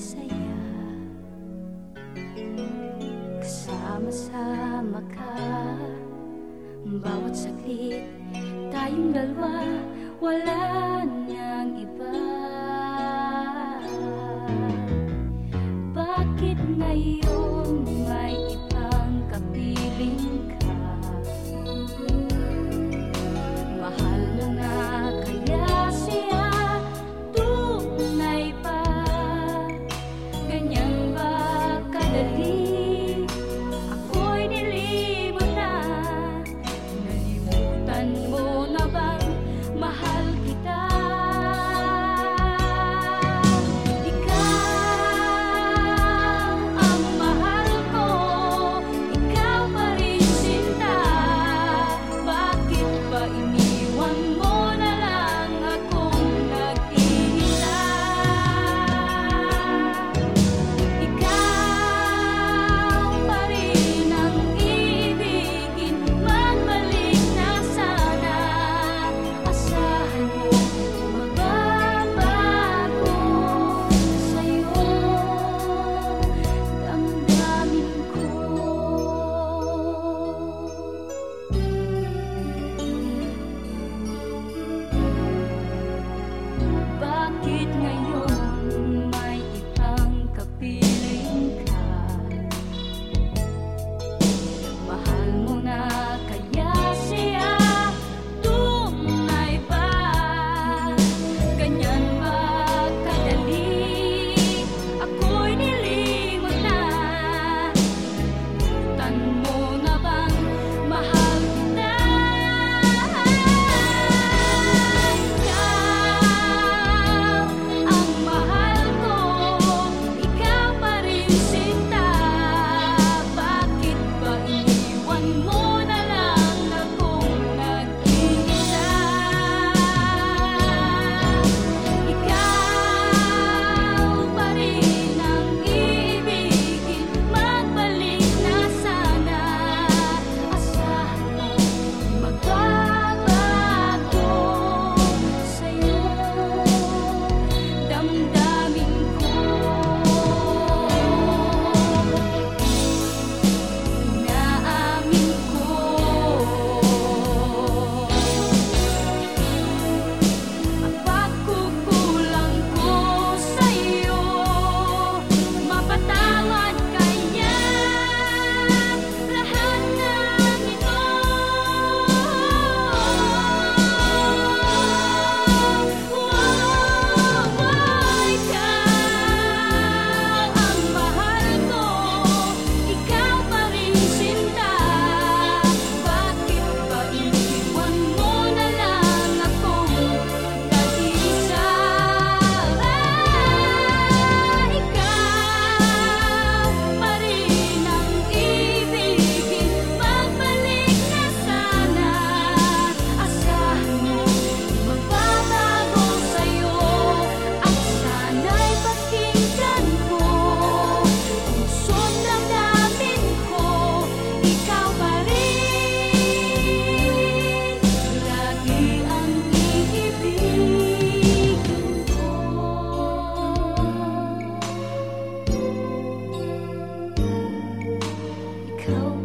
saya. Kasama-sama ka. Bawat saglit Tayong dalawa Wala nang iba. Bakit ngayon may ibang kapiling tell